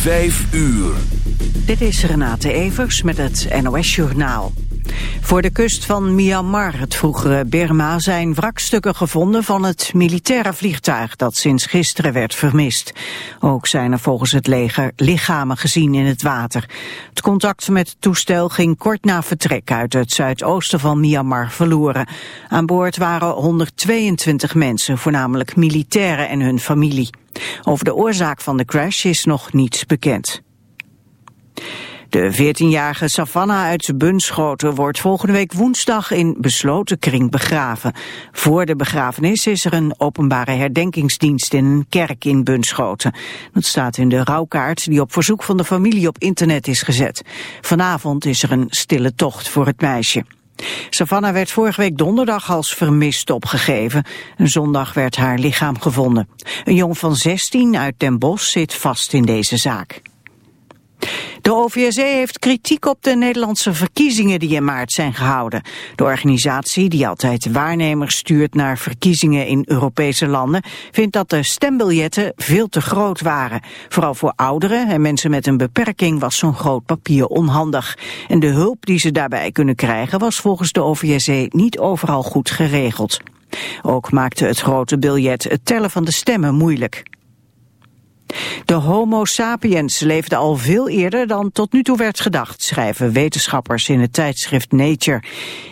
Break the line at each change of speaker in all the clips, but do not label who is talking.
Vijf uur.
Dit is Renate Evers met het NOS Journaal. Voor de kust van Myanmar, het vroegere Burma, zijn wrakstukken gevonden van het militaire vliegtuig dat sinds gisteren werd vermist. Ook zijn er volgens het leger lichamen gezien in het water. Het contact met het toestel ging kort na vertrek uit het zuidoosten van Myanmar verloren. Aan boord waren 122 mensen, voornamelijk militairen en hun familie. Over de oorzaak van de crash is nog niets bekend. De 14-jarige Savannah uit Bunschoten wordt volgende week woensdag in besloten kring begraven. Voor de begrafenis is er een openbare herdenkingsdienst in een kerk in Bunschoten. Dat staat in de rouwkaart die op verzoek van de familie op internet is gezet. Vanavond is er een stille tocht voor het meisje. Savannah werd vorige week donderdag als vermist opgegeven. Een zondag werd haar lichaam gevonden. Een jong van 16 uit Den Bosch zit vast in deze zaak. De OVSE heeft kritiek op de Nederlandse verkiezingen die in maart zijn gehouden. De organisatie, die altijd waarnemers stuurt naar verkiezingen in Europese landen, vindt dat de stembiljetten veel te groot waren. Vooral voor ouderen en mensen met een beperking was zo'n groot papier onhandig. En de hulp die ze daarbij kunnen krijgen was volgens de OVSE niet overal goed geregeld. Ook maakte het grote biljet het tellen van de stemmen moeilijk. De homo sapiens leefde al veel eerder dan tot nu toe werd gedacht, schrijven wetenschappers in het tijdschrift Nature.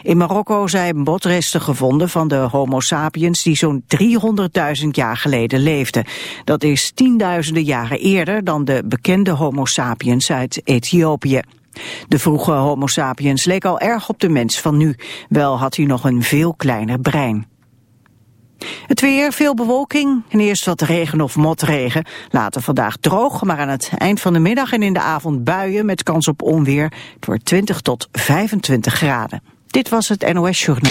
In Marokko zijn botresten gevonden van de homo sapiens die zo'n 300.000 jaar geleden leefden. Dat is tienduizenden jaren eerder dan de bekende homo sapiens uit Ethiopië. De vroege homo sapiens leek al erg op de mens van nu, wel had hij nog een veel kleiner brein. Het weer, veel bewolking en eerst wat regen of motregen. Later vandaag droog, maar aan het eind van de middag en in de avond buien met kans op onweer. Het wordt 20 tot 25 graden. Dit was het NOS Journal.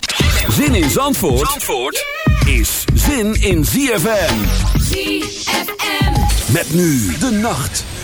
Zin in Zandvoort, Zandvoort is zin in ZFM. ZFM. Met nu de nacht.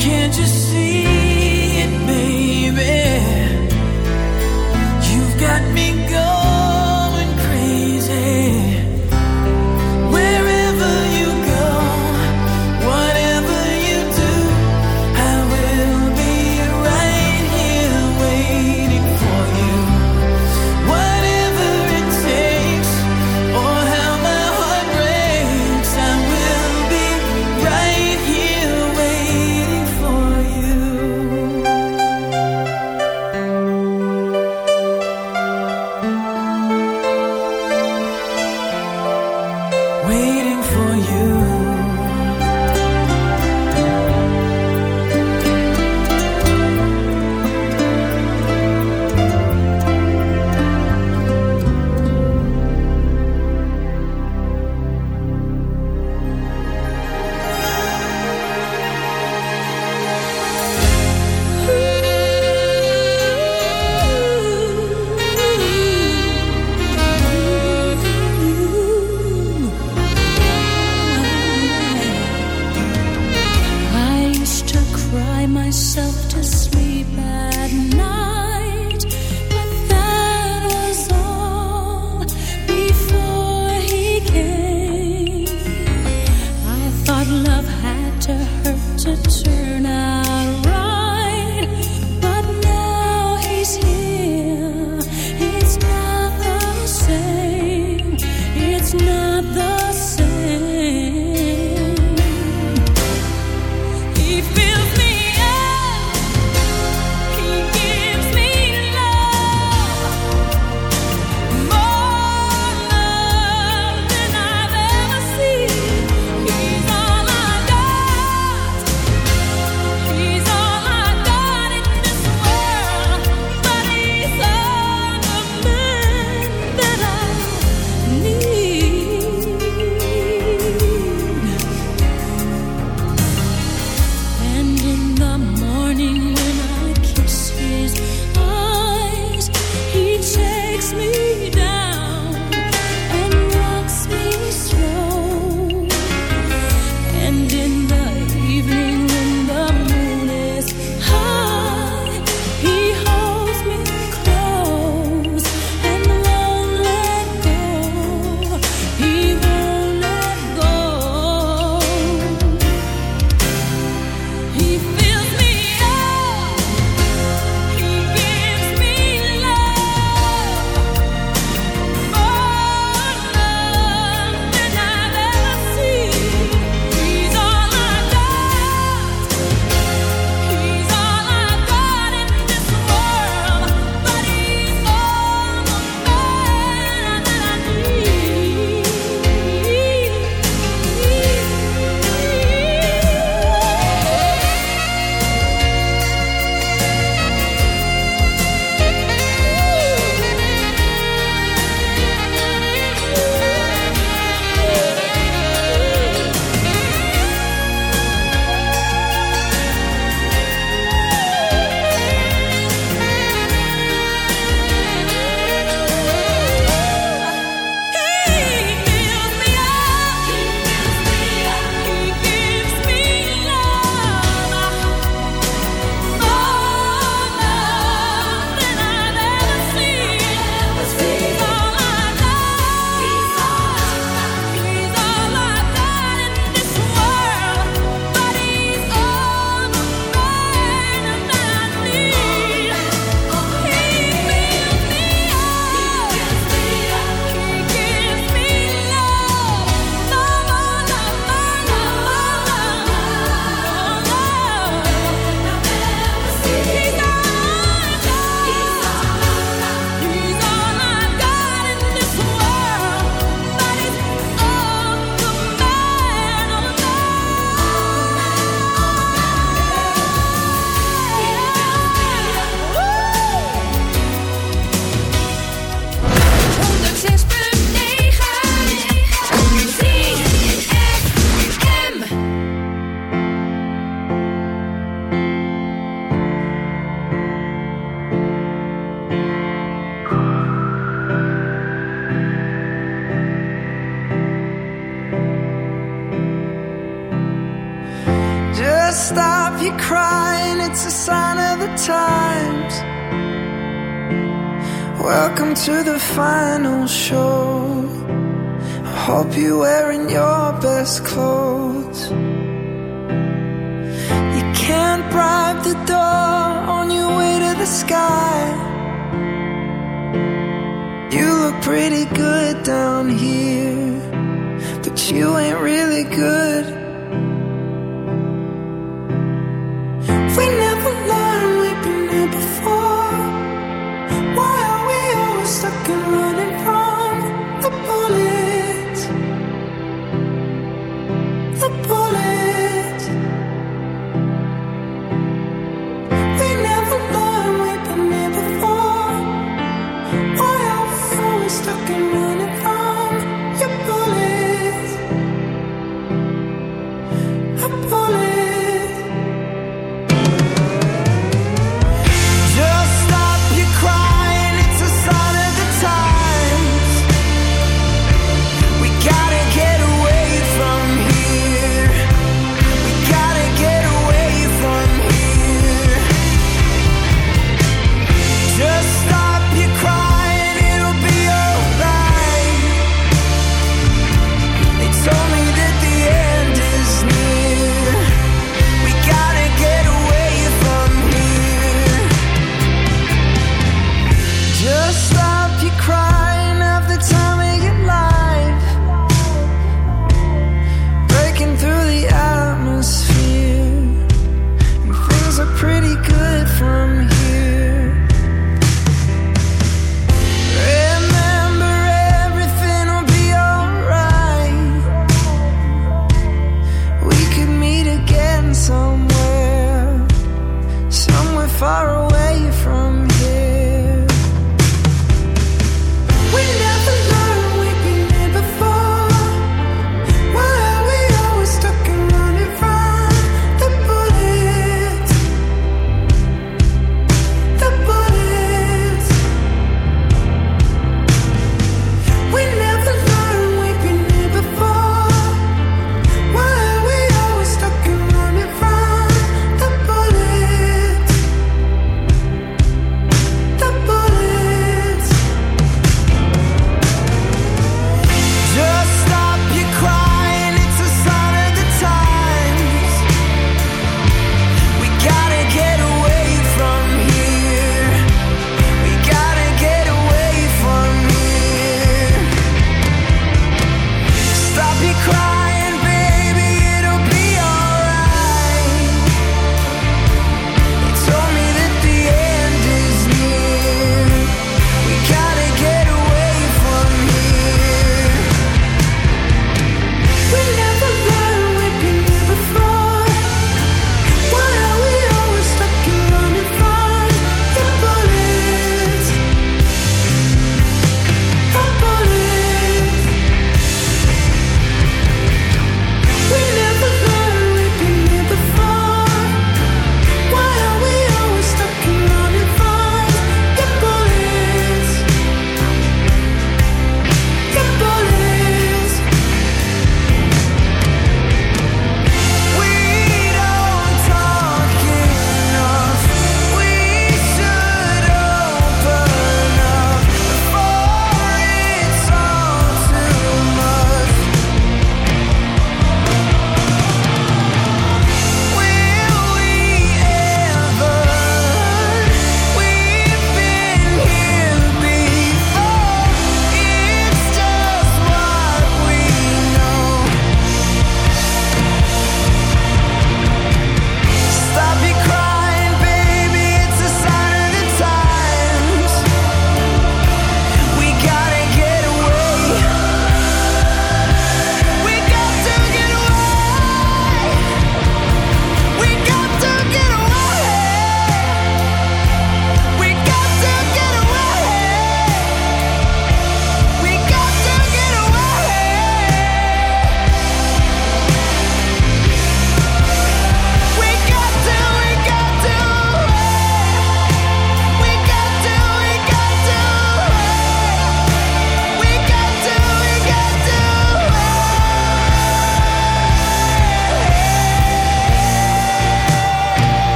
Can't you see?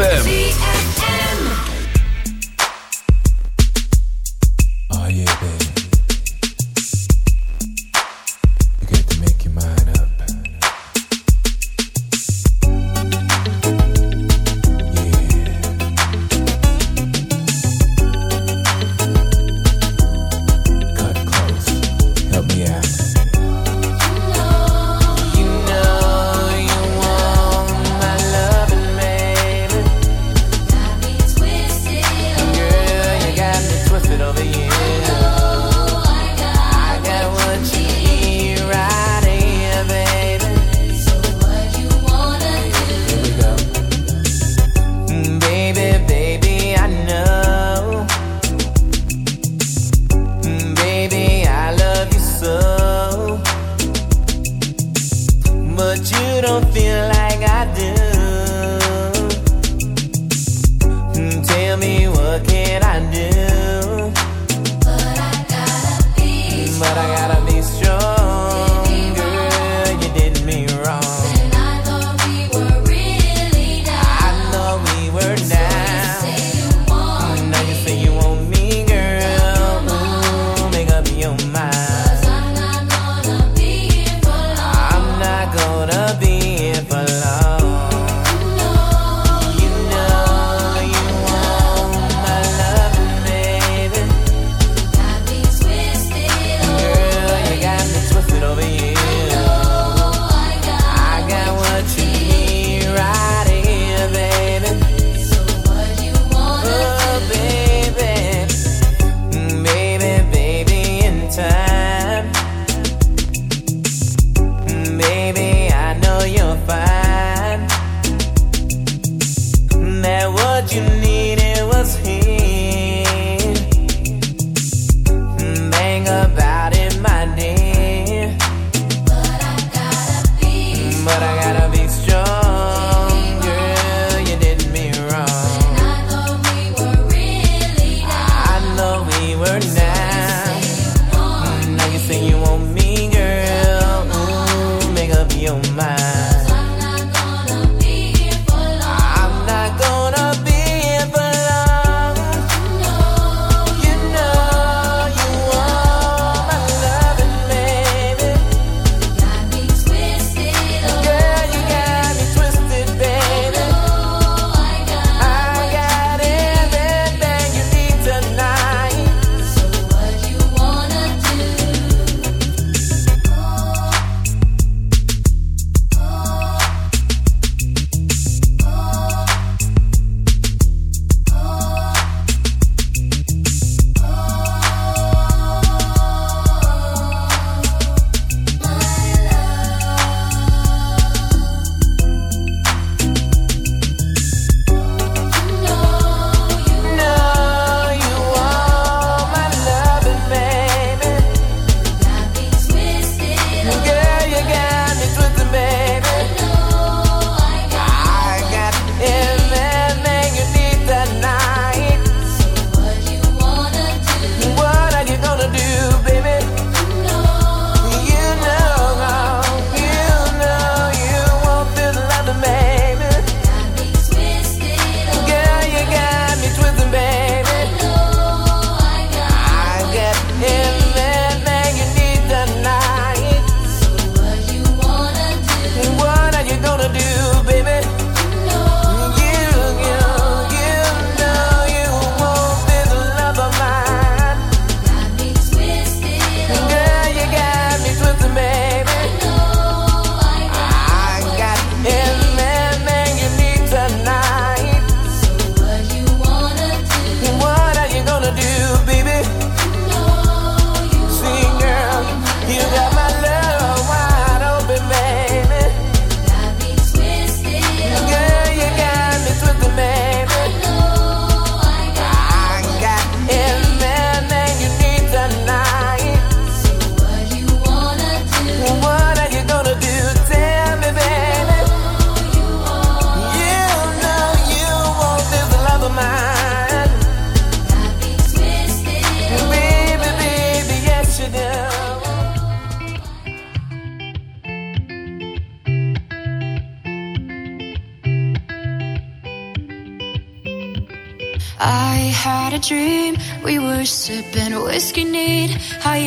ZFM.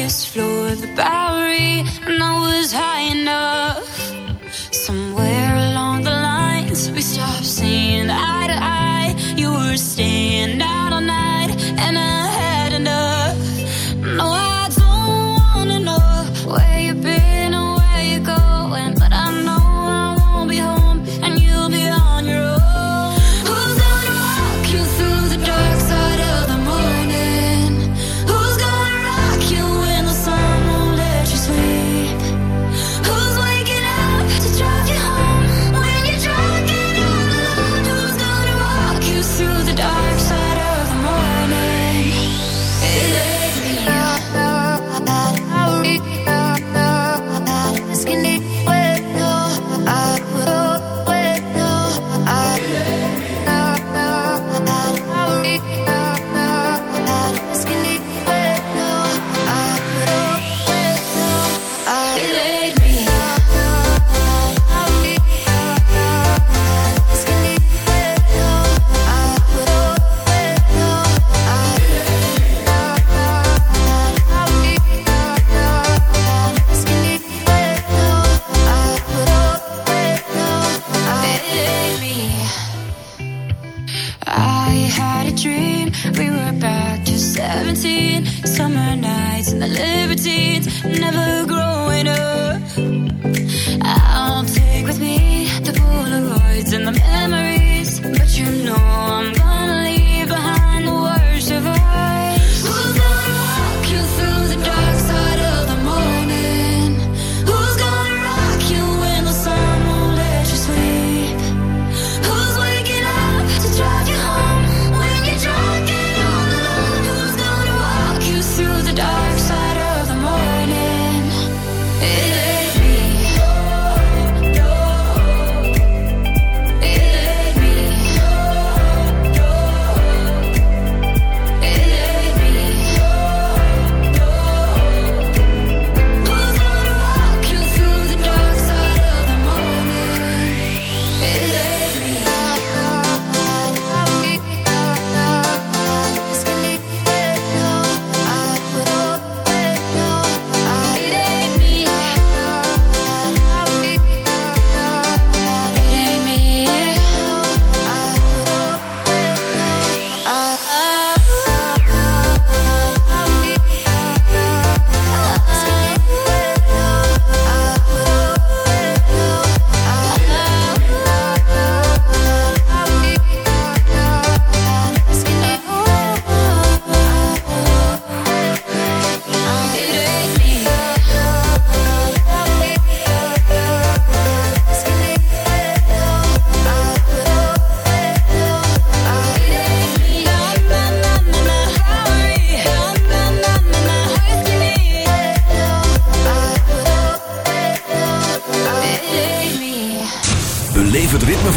prettiest floor, the back. Summer nights and the libertines. Never
grow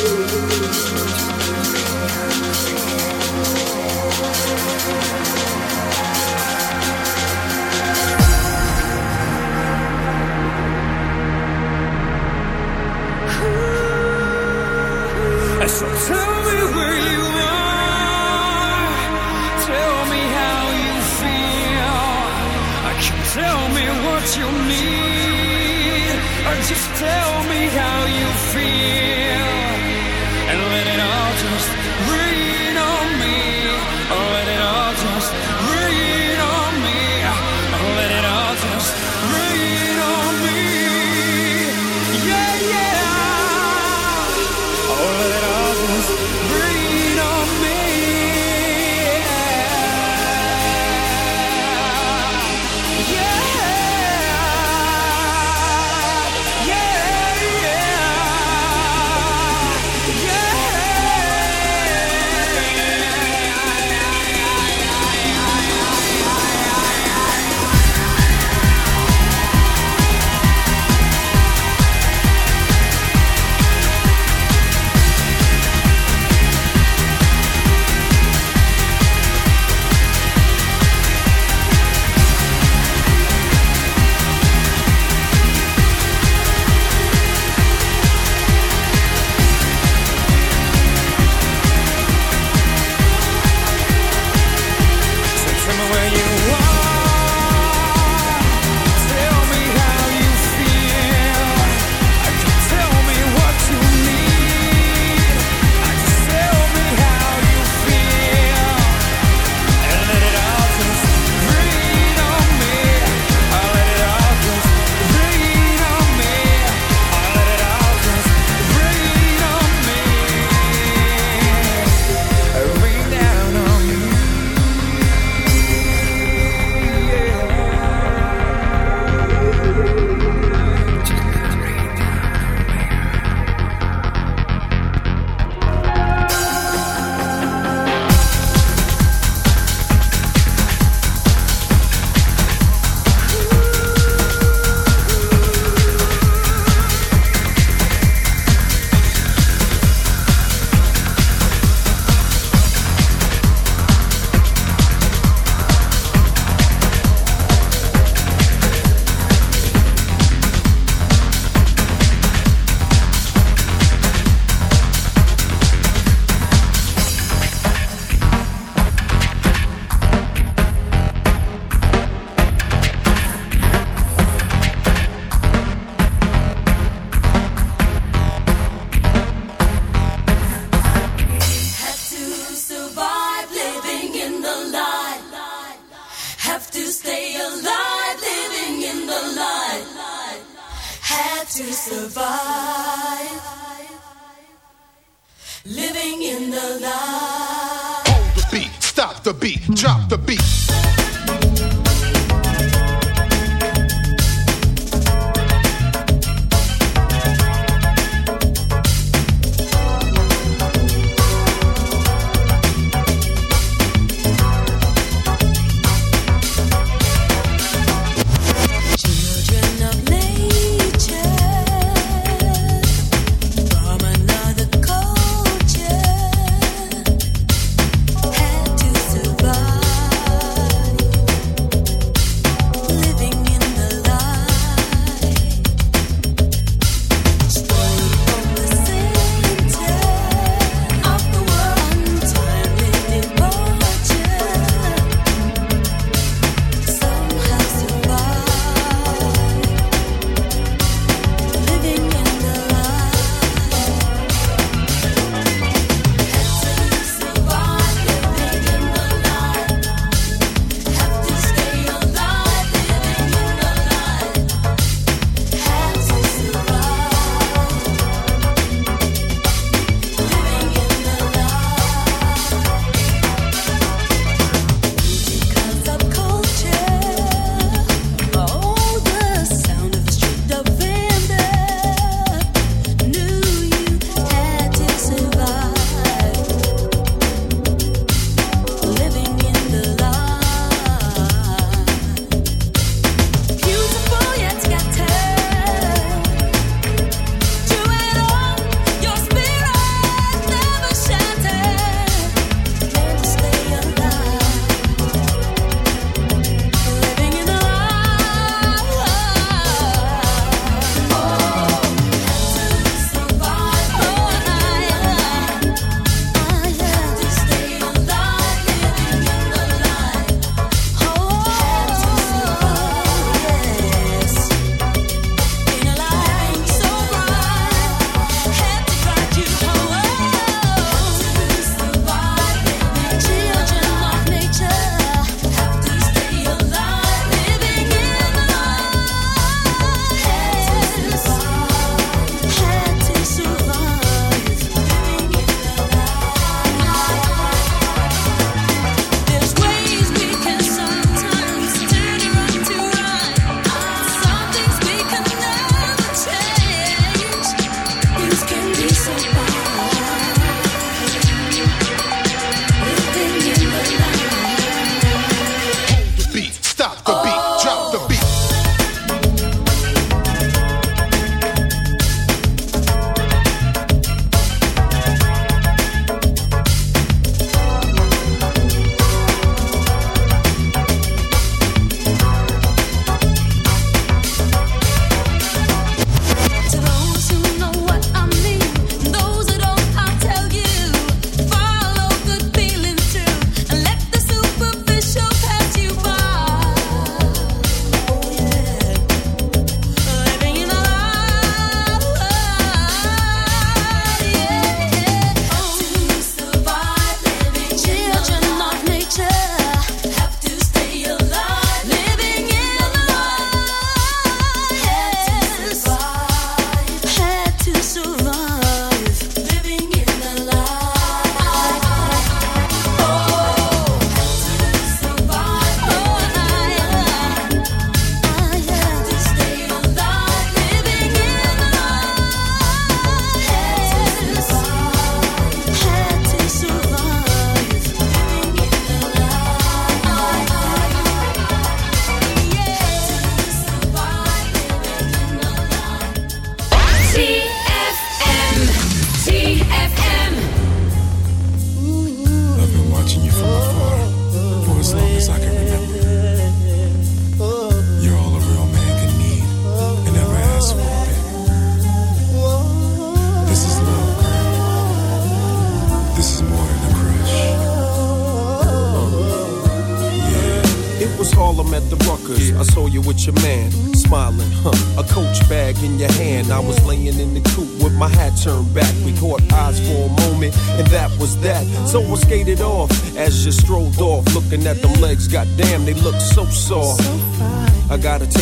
So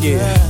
Yeah.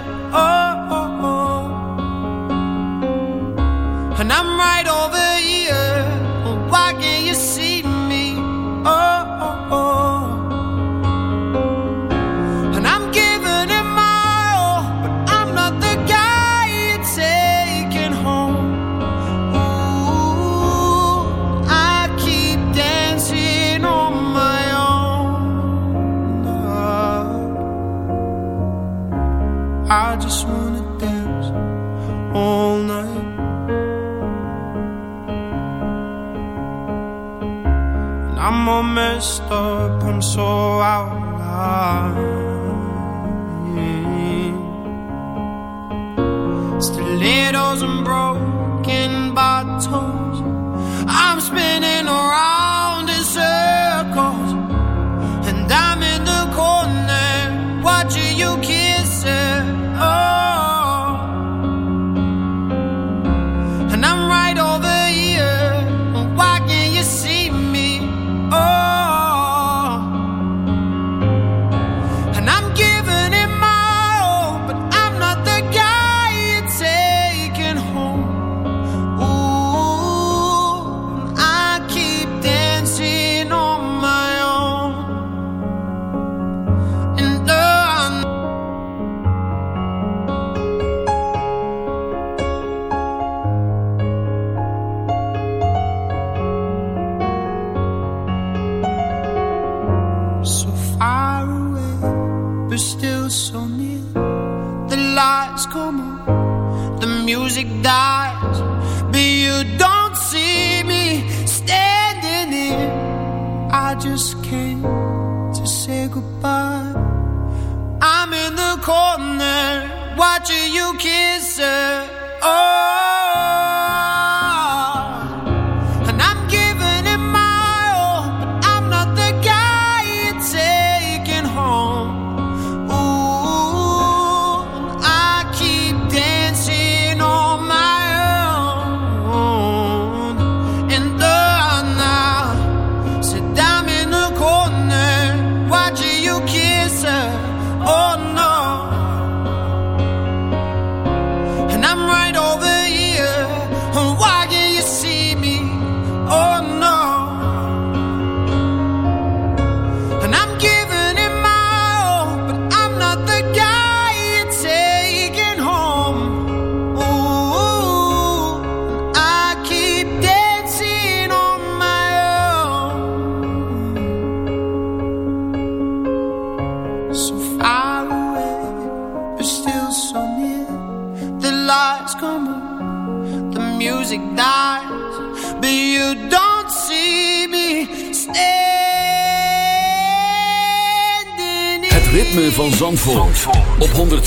disturb him so line, still lie. Stilettos and broken bottles. I'm spinning around.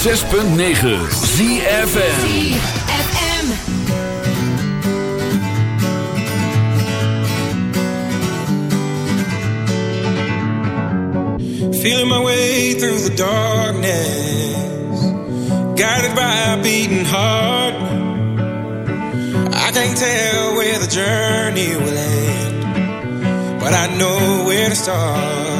106.9 ZFM
Feeling my way through the darkness, guided by a beating heart. I can't tell where the journey will end, but I know where to start.